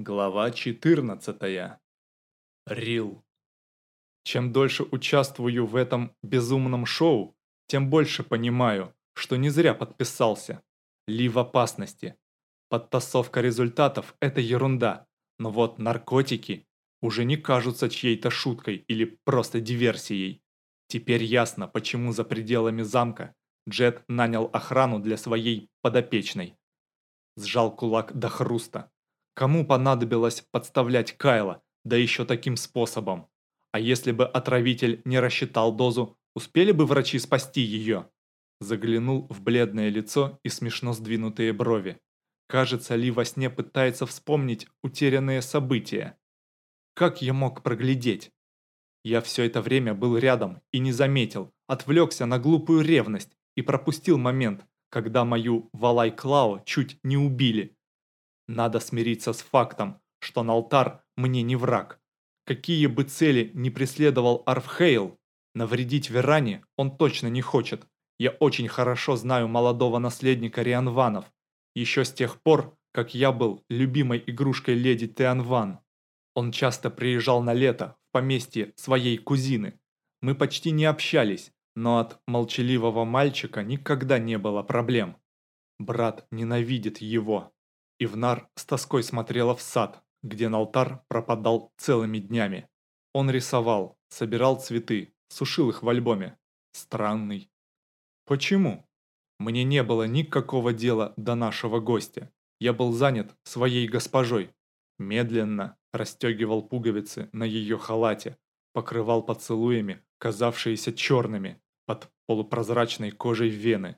Глава 14. Рил. Чем дольше участвую в этом безумном шоу, тем больше понимаю, что не зря подписался. Ли в опасности. Подтасовка результатов – это ерунда, но вот наркотики уже не кажутся чьей-то шуткой или просто диверсией. Теперь ясно, почему за пределами замка Джет нанял охрану для своей подопечной. Сжал кулак до хруста Кому понадобилось подставлять Кайла, да еще таким способом? А если бы отравитель не рассчитал дозу, успели бы врачи спасти ее? Заглянул в бледное лицо и смешно сдвинутые брови. Кажется, Ли во сне пытается вспомнить утерянные события. Как я мог проглядеть? Я все это время был рядом и не заметил, отвлекся на глупую ревность и пропустил момент, когда мою Валай Клао чуть не убили. Надо смириться с фактом, что Налтар мне не враг. Какие бы цели ни преследовал Арфхейл, навредить Веране он точно не хочет. Я очень хорошо знаю молодого наследника Рианванов, еще с тех пор, как я был любимой игрушкой леди Теанван. Он часто приезжал на лето в поместье своей кузины. Мы почти не общались, но от молчаливого мальчика никогда не было проблем. Брат ненавидит его. Ивнар с тоской смотрела в сад, где Налтар пропадал целыми днями. Он рисовал, собирал цветы, сушил их в альбоме. Странный. Почему? Мне не было никакого дела до нашего гостя. Я был занят своей госпожой. Медленно расстегивал пуговицы на ее халате, покрывал поцелуями, казавшиеся черными, под полупрозрачной кожей вены.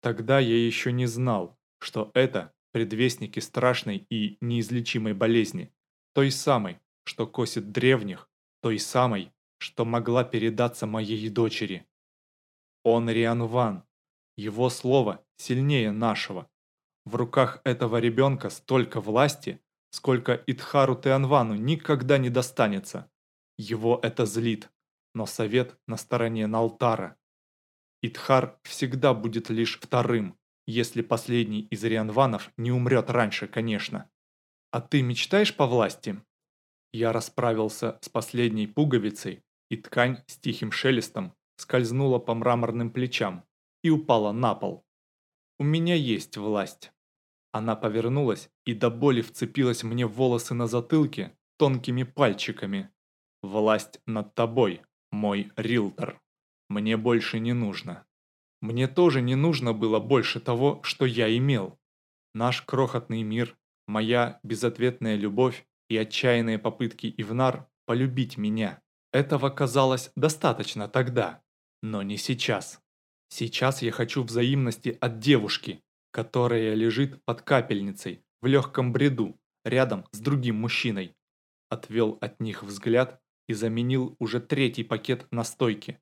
Тогда я еще не знал, что это предвестники страшной и неизлечимой болезни, той самой, что косит древних, той самой, что могла передаться моей дочери. Он Рианван. Его слово сильнее нашего. В руках этого ребенка столько власти, сколько Итхару Теанвану никогда не достанется. Его это злит, но совет на стороне Налтара. Итхар всегда будет лишь вторым, если последний из Рианванов не умрет раньше, конечно. А ты мечтаешь по власти? Я расправился с последней пуговицей, и ткань с тихим шелестом скользнула по мраморным плечам и упала на пол. У меня есть власть. Она повернулась и до боли вцепилась мне в волосы на затылке тонкими пальчиками. Власть над тобой, мой рилтор. Мне больше не нужно. Мне тоже не нужно было больше того, что я имел. Наш крохотный мир, моя безответная любовь и отчаянные попытки Ивнар полюбить меня. Этого казалось достаточно тогда, но не сейчас. Сейчас я хочу взаимности от девушки, которая лежит под капельницей в легком бреду рядом с другим мужчиной. Отвел от них взгляд и заменил уже третий пакет на стойке.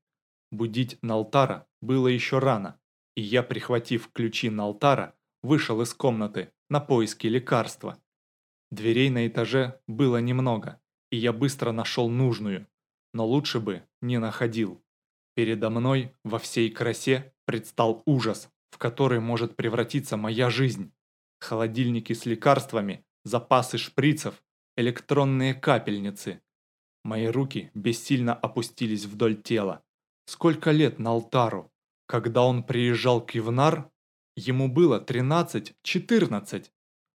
Будить Налтара было еще рано, и я, прихватив ключи Налтара, вышел из комнаты на поиски лекарства. Дверей на этаже было немного, и я быстро нашел нужную, но лучше бы не находил. Передо мной во всей красе предстал ужас, в который может превратиться моя жизнь. Холодильники с лекарствами, запасы шприцев, электронные капельницы. Мои руки бессильно опустились вдоль тела. Сколько лет на Алтару? Когда он приезжал к Ивнар, ему было 13-14,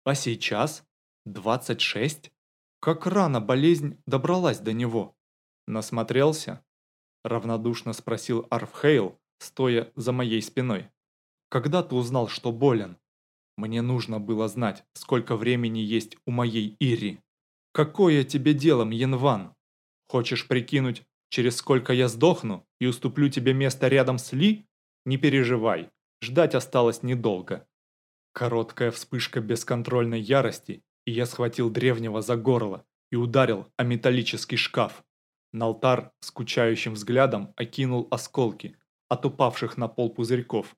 а сейчас 26. Как рано болезнь добралась до него? Насмотрелся? Равнодушно спросил Арфхейл, стоя за моей спиной. Когда ты узнал, что болен? Мне нужно было знать, сколько времени есть у моей Ири. Какое тебе дело, Мьенван? Хочешь прикинуть, Через сколько я сдохну и уступлю тебе место рядом с Ли? Не переживай, ждать осталось недолго. Короткая вспышка бесконтрольной ярости, и я схватил древнего за горло и ударил о металлический шкаф. Налтар скучающим взглядом окинул осколки от упавших на пол пузырьков,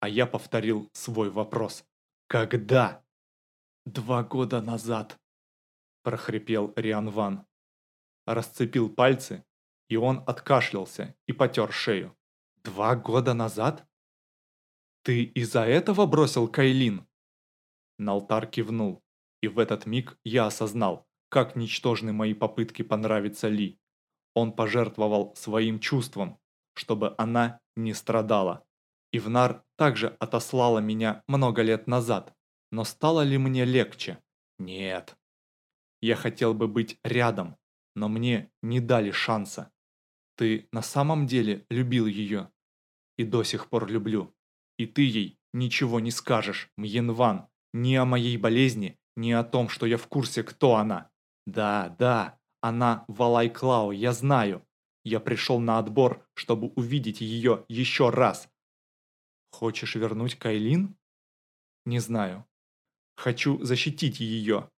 а я повторил свой вопрос. «Когда?» «Два года назад», – прохрипел Риан Ван. Расцепил пальцы и он откашлялся и потер шею. «Два года назад? Ты из-за этого бросил Кайлин?» Налтар кивнул. И в этот миг я осознал, как ничтожны мои попытки понравиться Ли. Он пожертвовал своим чувством, чтобы она не страдала. Ивнар также отослала меня много лет назад, но стало ли мне легче? Нет. Я хотел бы быть рядом, но мне не дали шанса. Ты на самом деле любил ее? И до сих пор люблю. И ты ей ничего не скажешь, Мьенван, ни о моей болезни, ни о том, что я в курсе, кто она. Да, да, она Валай Клау, я знаю. Я пришел на отбор, чтобы увидеть ее еще раз. Хочешь вернуть Кайлин? Не знаю. Хочу защитить ее.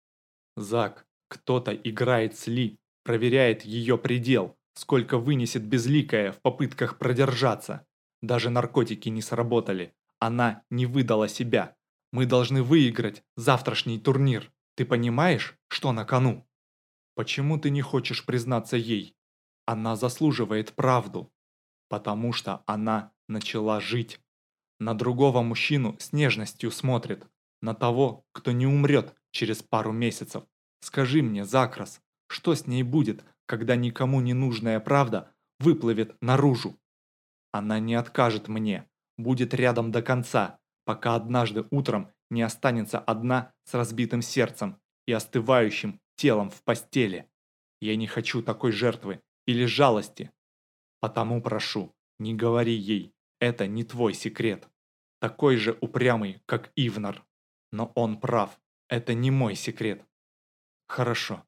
Зак, кто-то играет с Ли, проверяет ее предел, сколько вынесет безликая в попытках продержаться. Даже наркотики не сработали. Она не выдала себя. Мы должны выиграть завтрашний турнир. Ты понимаешь, что на кону? Почему ты не хочешь признаться ей? Она заслуживает правду. Потому что она начала жить. На другого мужчину с нежностью смотрит. На того, кто не умрет через пару месяцев. Скажи мне, Закрас, что с ней будет, когда никому не нужная правда выплывет наружу? Она не откажет мне, будет рядом до конца, пока однажды утром не останется одна с разбитым сердцем и остывающим телом в постели. Я не хочу такой жертвы или жалости. Потому прошу, не говори ей, это не твой секрет. Такой же упрямый, как Ивнар. Но он прав, это не мой секрет. Хорошо.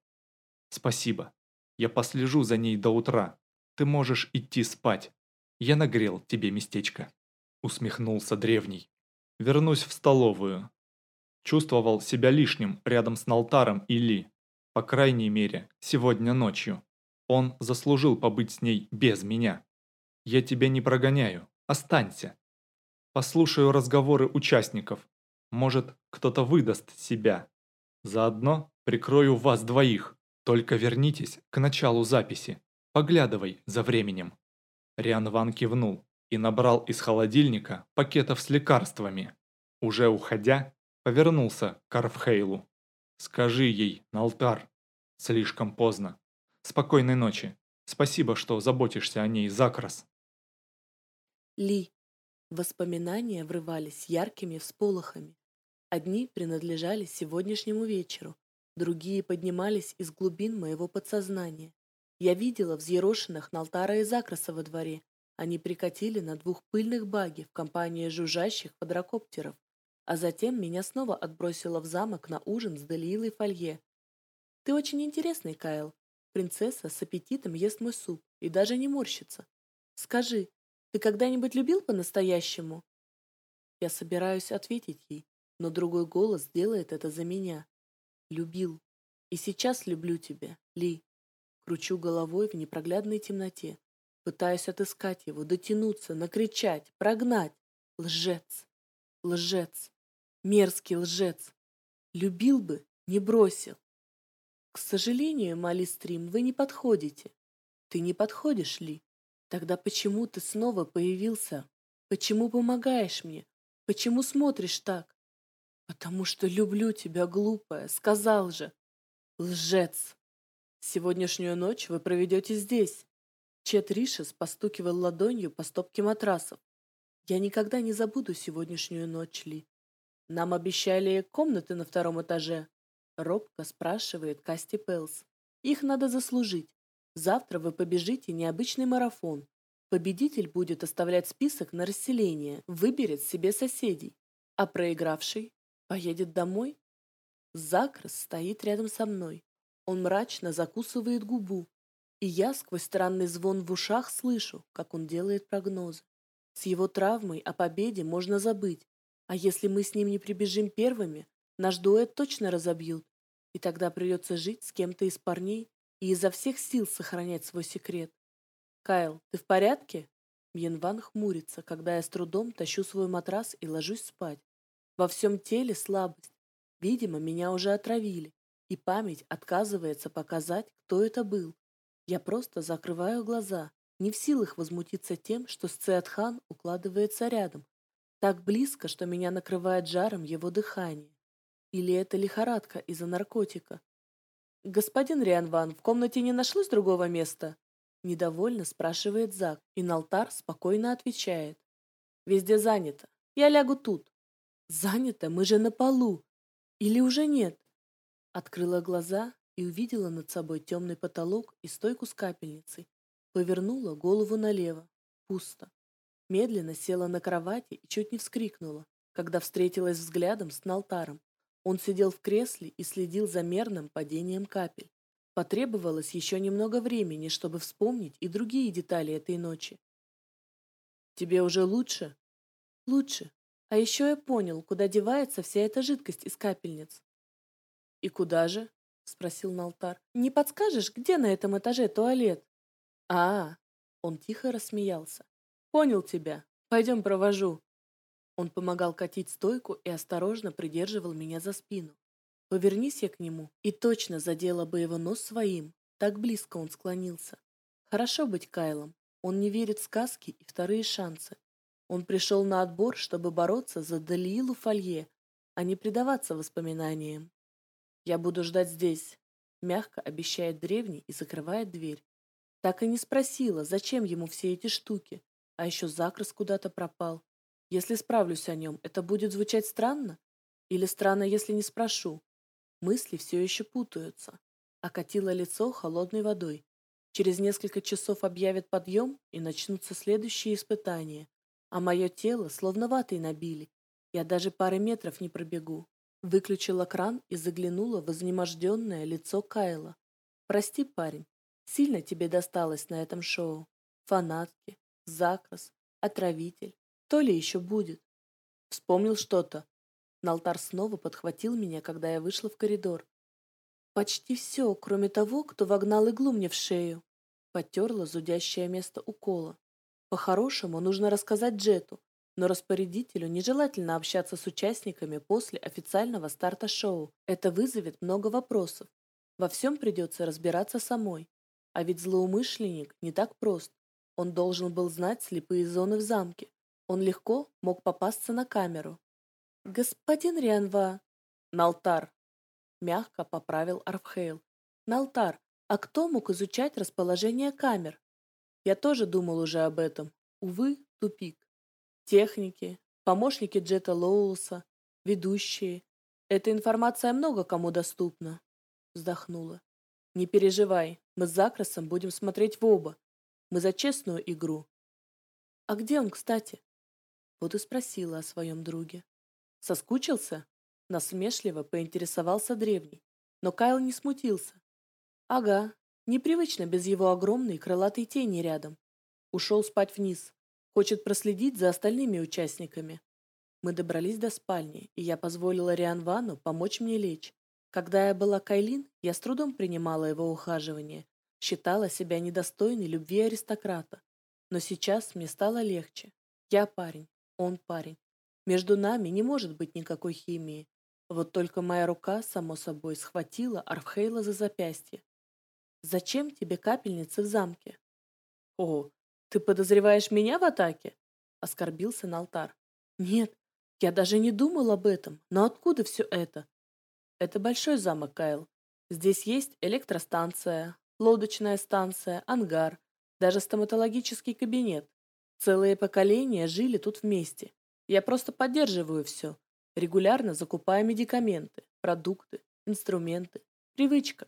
Спасибо. Я послежу за ней до утра. Ты можешь идти спать. Я нагрел тебе местечко. Усмехнулся древний. Вернусь в столовую. Чувствовал себя лишним рядом с Налтаром и Ли. По крайней мере, сегодня ночью. Он заслужил побыть с ней без меня. Я тебя не прогоняю. Останься. Послушаю разговоры участников. Может, кто-то выдаст себя. Заодно прикрою вас двоих. Только вернитесь к началу записи. Поглядывай за временем. Риан Ван кивнул и набрал из холодильника пакетов с лекарствами. Уже уходя, повернулся к Арфхейлу. «Скажи ей, Налтар, слишком поздно. Спокойной ночи. Спасибо, что заботишься о ней, Закрас». Ли. Воспоминания врывались яркими всполохами. Одни принадлежали сегодняшнему вечеру, другие поднимались из глубин моего подсознания. Я видела взъерошенных Налтара и Закраса во дворе. Они прикатили на двух пыльных баги в компании жужжащих квадрокоптеров. А затем меня снова отбросило в замок на ужин с Делиилой Фолье. «Ты очень интересный, Кайл. Принцесса с аппетитом ест мой суп и даже не морщится. Скажи, ты когда-нибудь любил по-настоящему?» Я собираюсь ответить ей, но другой голос делает это за меня. «Любил. И сейчас люблю тебя, Ли». Кручу головой в непроглядной темноте. Пытаюсь отыскать его, дотянуться, накричать, прогнать. Лжец. Лжец. Мерзкий лжец. Любил бы, не бросил. К сожалению, Малистрим, вы не подходите. Ты не подходишь ли? Тогда почему ты снова появился? Почему помогаешь мне? Почему смотришь так? Потому что люблю тебя, глупая, сказал же. Лжец. Сегодняшнюю ночь вы проведете здесь. Чет Ришес постукивал ладонью по стопке матрасов. Я никогда не забуду сегодняшнюю ночь, Ли. Нам обещали комнаты на втором этаже. Робко спрашивает Касти Пелс. Их надо заслужить. Завтра вы побежите необычный марафон. Победитель будет оставлять список на расселение, выберет себе соседей. А проигравший поедет домой? Закрас стоит рядом со мной. Он мрачно закусывает губу, и я сквозь странный звон в ушах слышу, как он делает прогнозы. С его травмой о победе можно забыть, а если мы с ним не прибежим первыми, наш дуэт точно разобьют, и тогда придется жить с кем-то из парней и изо всех сил сохранять свой секрет. «Кайл, ты в порядке?» Мьенван хмурится, когда я с трудом тащу свой матрас и ложусь спать. Во всем теле слабость. Видимо, меня уже отравили и память отказывается показать, кто это был. Я просто закрываю глаза, не в силах возмутиться тем, что Сциатхан укладывается рядом, так близко, что меня накрывает жаром его дыхание. Или это лихорадка из-за наркотика? «Господин Рианван, в комнате не нашлось другого места?» Недовольно спрашивает Зак, и Налтар спокойно отвечает. «Везде занято. Я лягу тут». «Занято? Мы же на полу. Или уже нет?» Открыла глаза и увидела над собой темный потолок и стойку с капельницей. Повернула голову налево. Пусто. Медленно села на кровати и чуть не вскрикнула, когда встретилась взглядом с Налтаром. Он сидел в кресле и следил за мерным падением капель. Потребовалось еще немного времени, чтобы вспомнить и другие детали этой ночи. «Тебе уже лучше?» «Лучше. А еще я понял, куда девается вся эта жидкость из капельниц». «И куда же?» — спросил Налтар. «Не подскажешь, где на этом этаже туалет?» «А, он тихо рассмеялся. «Понял тебя. Пойдем провожу». Он помогал катить стойку и осторожно придерживал меня за спину. Повернись я к нему, и точно задела бы его нос своим. Так близко он склонился. Хорошо быть Кайлом. Он не верит в сказки и вторые шансы. Он пришел на отбор, чтобы бороться за Далиилу Фолье, а не предаваться воспоминаниям. «Я буду ждать здесь», — мягко обещает древний и закрывает дверь. Так и не спросила, зачем ему все эти штуки. А еще Закрас куда-то пропал. Если справлюсь о нем, это будет звучать странно? Или странно, если не спрошу? Мысли все еще путаются. Окатило лицо холодной водой. Через несколько часов объявят подъем, и начнутся следующие испытания. А мое тело словно ватой набили. Я даже пары метров не пробегу. Выключила кран и заглянула в изнеможденное лицо Кайла. «Прости, парень, Сильно тебе досталось на этом шоу. Фанатки, закрас, отравитель. То ли еще будет. Вспомнил что-то. Налтар снова подхватил меня, когда я вышла в коридор. Почти все, кроме того, кто вогнал иглу мне в шею. Потерла зудящее место укола. По-хорошему, нужно рассказать Джету, но распорядителю нежелательно общаться с участниками после официального старта шоу. Это вызовет много вопросов. Во всем придется разбираться самой. А ведь злоумышленник не так прост. Он должен был знать слепые зоны в замке. Он легко мог попасться на камеру. «Господин Рианва!» «Налтар!» Мягко поправил Арфхейл. «Налтар, а кто мог изучать расположение камер?» Я тоже думал уже об этом. Увы, тупик. Техники, помощники Джета Лоулса, ведущие. Эта информация много кому доступна. Вздохнула. Не переживай, мы с Закрасом будем смотреть в оба. Мы за честную игру. А где он, кстати? Вот и спросила о своем друге. Соскучился? Насмешливо поинтересовался древний. Но Кайл не смутился. Ага, непривычно без его огромной крылатой тени рядом. Ушел спать вниз. Хочет проследить за остальными участниками. Мы добрались до спальни, и я позволила Риан Вану помочь мне лечь. Когда я была Кайлин, я с трудом принимала его ухаживание, считала себя недостойной любви аристократа. Но сейчас мне стало легче. Я парень, он парень. Между нами не может быть никакой химии. Вот только моя рука, само собой, схватила Арфхейла за запястье. «Зачем тебе капельницы в замке?» «О, ты подозреваешь меня в атаке?» Оскорбился Налтар. «Нет, я даже не думал об этом. Но откуда все это? Это большой замок, Кайл. Здесь есть электростанция, лодочная станция, ангар, даже стоматологический кабинет. Целые поколения жили тут вместе. Я просто поддерживаю все, регулярно закупая медикаменты, продукты, инструменты. Привычка.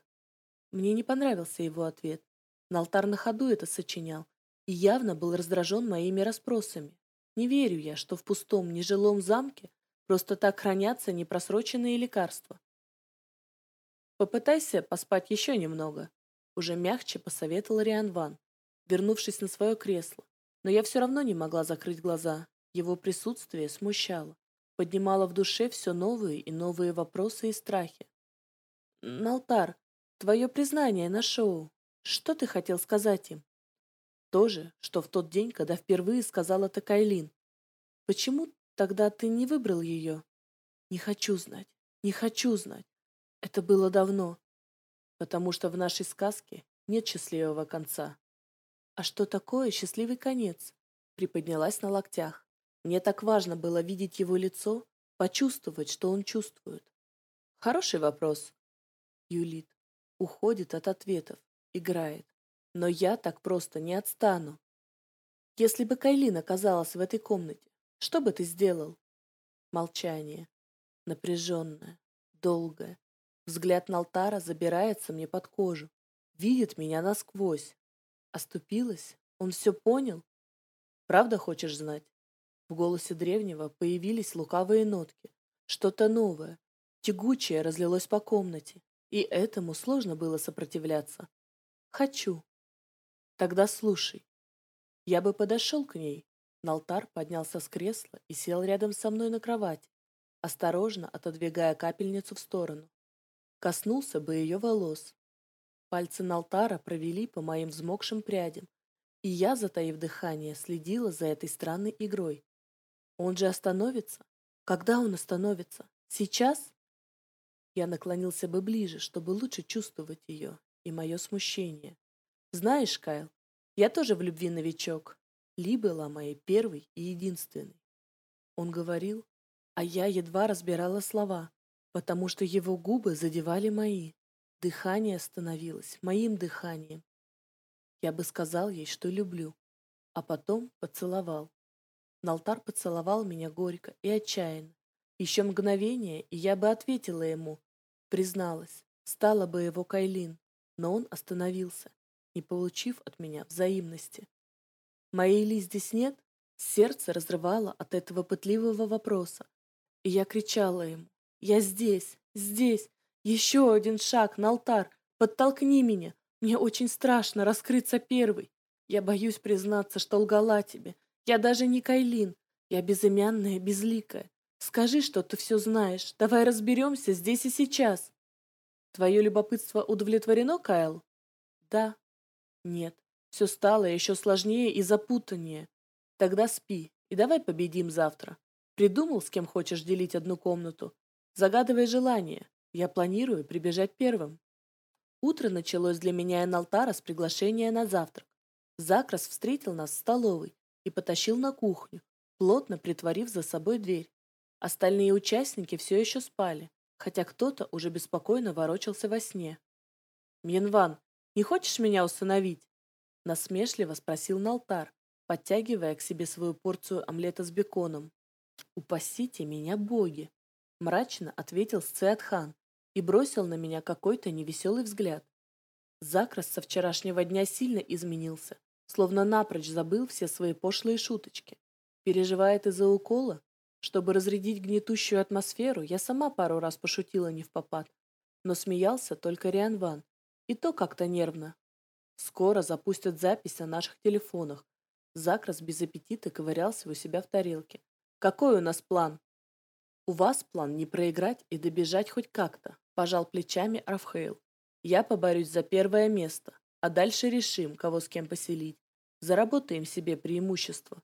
Мне не понравился его ответ. Налтар на ходу это сочинял и явно был раздражен моими расспросами. Не верю я, что в пустом нежилом замке просто так хранятся непросроченные лекарства. Попытайся поспать еще немного. Уже мягче посоветовал Риан Ван, вернувшись на свое кресло. Но я все равно не могла закрыть глаза. Его присутствие смущало. Поднимало в душе все новые и новые вопросы и страхи. «Налтар, твое признание на шоу. Что ты хотел сказать им?» То же, что в тот день, когда впервые сказала это Кайлин. «Почему тогда ты не выбрал ее?» «Не хочу знать, не хочу знать. Это было давно, потому что в нашей сказке нет счастливого конца. А что такое счастливый конец? Приподнялась на локтях. Мне так важно было видеть его лицо, почувствовать, что он чувствует. Хороший вопрос. Юлит. Уходит от ответов. Играет. Но я так просто не отстану. Если бы Кайлин оказалась в этой комнате, что бы ты сделал? Молчание. Напряженное. Долгое. Взгляд Налтара забирается мне под кожу. Видит меня насквозь. Оступилась? Он все понял? Правда хочешь знать? В голосе древнего появились лукавые нотки. Что-то новое, тягучее разлилось по комнате, и этому сложно было сопротивляться. Хочу. Тогда слушай. Я бы подошел к ней. Налтар поднялся с кресла и сел рядом со мной на кровати, осторожно отодвигая капельницу в сторону. Коснулся бы ее волос. Пальцы Налтара провели по моим взмокшим прядям, и я, затаив дыхание, следила за этой странной игрой. Он же остановится? Когда он остановится? Сейчас? Я наклонился бы ближе, чтобы лучше чувствовать ее и мое смущение. Знаешь, Кайл, я тоже в любви новичок. Ли была моей первой и единственной. Он говорил, а я едва разбирала слова, потому что его губы задевали мои. Дыхание становилось моим дыханием. Я бы сказал ей, что люблю, а потом поцеловал. Налтар поцеловал меня горько и отчаянно. Еще мгновение, и я бы ответила ему, призналась, стала бы его Кайлин, но он остановился, не получив от меня взаимности. Моей Ли здесь нет? Сердце разрывало от этого пытливого вопроса, и я кричала ему, я здесь, здесь, еще один шаг на алтарь, подтолкни меня, мне очень страшно раскрыться первой. Я боюсь признаться, что лгала тебе, я даже не Кайлин. Я безымянная, безликая. Скажи, что ты все знаешь. Давай разберемся здесь и сейчас. Твое любопытство удовлетворено, Кайл? Да. Нет. Все стало еще сложнее и запутаннее. Тогда спи, и давай победим завтра. Придумал, с кем хочешь делить одну комнату? Загадывай желание. Я планирую прибежать первым. Утро началось для меня и Налтара с приглашения на завтрак. Закрас встретил нас в столовой и потащил на кухню, плотно притворив за собой дверь. Остальные участники все еще спали, хотя кто-то уже беспокойно ворочался во сне. «Мьенван, не хочешь меня усыновить?» Насмешливо спросил Налтар, подтягивая к себе свою порцию омлета с беконом. «Упасите меня, боги!» Мрачно ответил Сциатхан и бросил на меня какой-то невеселый взгляд. Закрас со вчерашнего дня сильно изменился, словно напрочь забыл все свои пошлые шуточки. Переживает из-за укола? Чтобы разрядить гнетущую атмосферу, я сама пару раз пошутила не в попад, но смеялся только Риан Ван, и то как-то нервно. Скоро запустят запись на наших телефонах. Закрас без аппетита ковырялся у себя в тарелке. Какой у нас план? У вас план не проиграть и добежать хоть как-то, пожал плечами Рафхейл. Я поборюсь за первое место, а дальше решим, кого с кем поселить. Заработаем себе преимущество.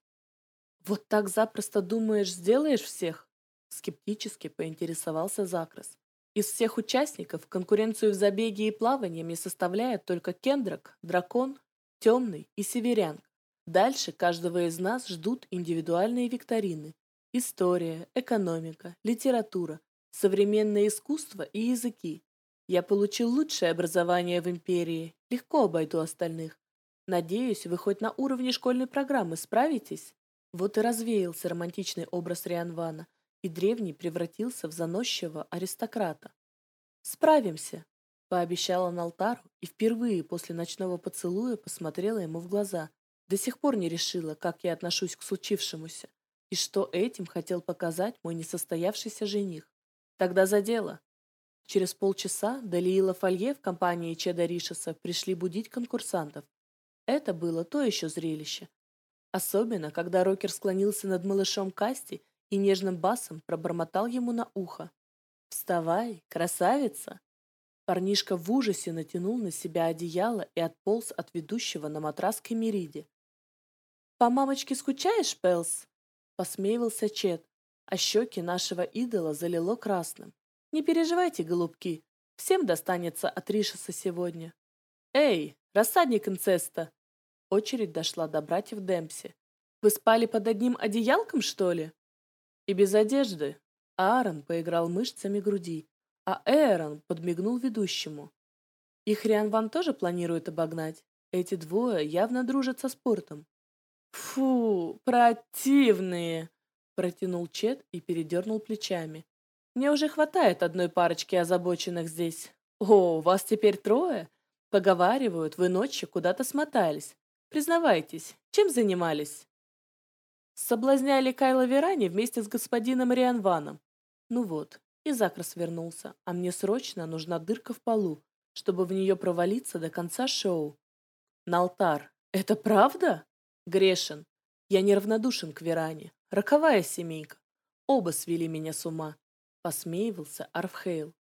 Вот так запросто думаешь, сделаешь всех? Скептически поинтересовался Закрас. Из всех участников конкуренцию в забеге и плавании составляет только Кендрак, Дракон, Темный и Северянг. Дальше каждого из нас ждут индивидуальные викторины. История, экономика, литература, современное искусство и языки. Я получил лучшее образование в империи, легко обойду остальных. Надеюсь, вы хоть на уровне школьной программы справитесь? Вот и развеялся романтичный образ Рианвана, и древний превратился в заносчивого аристократа. «Справимся», — пообещала Налтару и впервые после ночного поцелуя посмотрела ему в глаза. До сих пор не решила, как я отношусь к случившемуся, и что этим хотел показать мой несостоявшийся жених. Тогда за дело. Через полчаса Далиила Фолье в компании Чеда Ришеса пришли будить конкурсантов. Это было то еще зрелище. Особенно, когда Рокер склонился над малышом Касти и нежным басом пробормотал ему на ухо. «Вставай, красавица!» Парнишка в ужасе натянул на себя одеяло и отполз от ведущего на матрас к Эмириде. «По мамочке скучаешь, Пелс?» – посмеивался Чед, а щеки нашего идола залило красным. Не переживайте, голубки, всем достанется от Ришеса сегодня. Эй, рассадник инцеста! Очередь дошла до братьев Демпси. Вы спали под одним одеялком, что ли? И без одежды. Аарон поиграл мышцами груди, А Эрон подмигнул ведущему. И Хриан Ван тоже планирует обогнать. Эти двое явно дружат со спортом. «Фу, противные!» – протянул Чет и передернул плечами. «Мне уже хватает одной парочки озабоченных здесь. О, вас теперь трое? Поговаривают, вы ночью куда-то смотались. Признавайтесь, чем занимались?» Соблазняли Кайла Верани вместе с господином Рианваном. Ну вот, и Закрас вернулся, а мне срочно нужна дырка в полу, чтобы в нее провалиться до конца шоу. Налтар, это правда? Грешен. Я неравнодушен к Веране. Роковая семейка. Оба свели меня с ума. Посмеивался Арфхейл.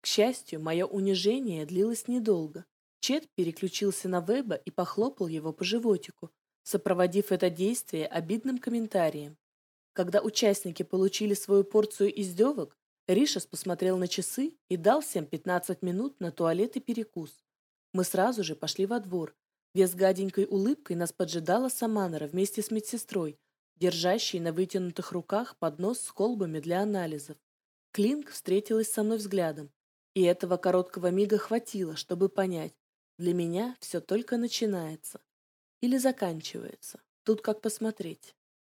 К счастью, мое унижение длилось недолго. Чет переключился на Веба и похлопал его по животику, сопроводив это действие обидным комментарием. Когда участники получили свою порцию издевок, Ришес посмотрел на часы и дал всем 15 минут на туалет и перекус. Мы сразу же пошли во двор, где с гаденькой улыбкой нас поджидала Саманера вместе с медсестрой, держащей на вытянутых руках поднос с колбами для анализов. Клинк встретилась со мной взглядом, и этого короткого мига хватило, чтобы понять, для меня все только начинается. Или заканчивается. Тут как посмотреть.